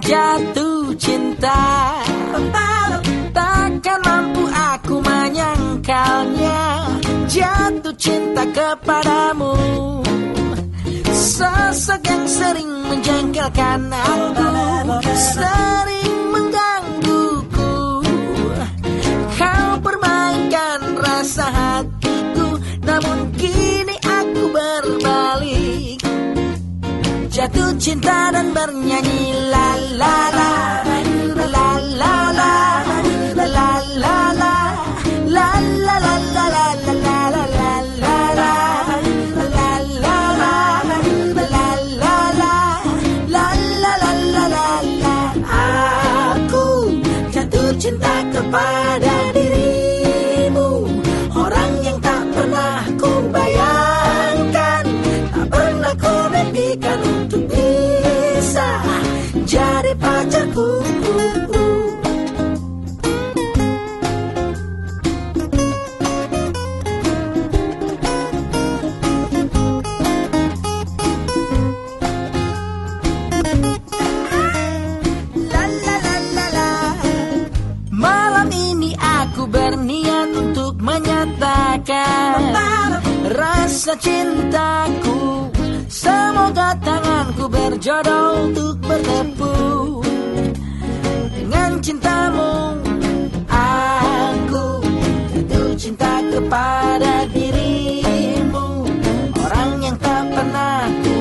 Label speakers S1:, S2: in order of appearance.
S1: jatuh cinta. Takkan mampu aku menyangkalnya. Jatuh cinta kepadamu. Sosok yang sering menjengkelkan aku. Sering Jatuh cinta dan bernyanyi la la la la la la la la la la la la la la la la la Rasa cintaku. Semoga tanganku berjodoh untuk bertepuk Dengan cintamu. Aku jatuh cinta kepada dirimu. Orang yang tak pernah ku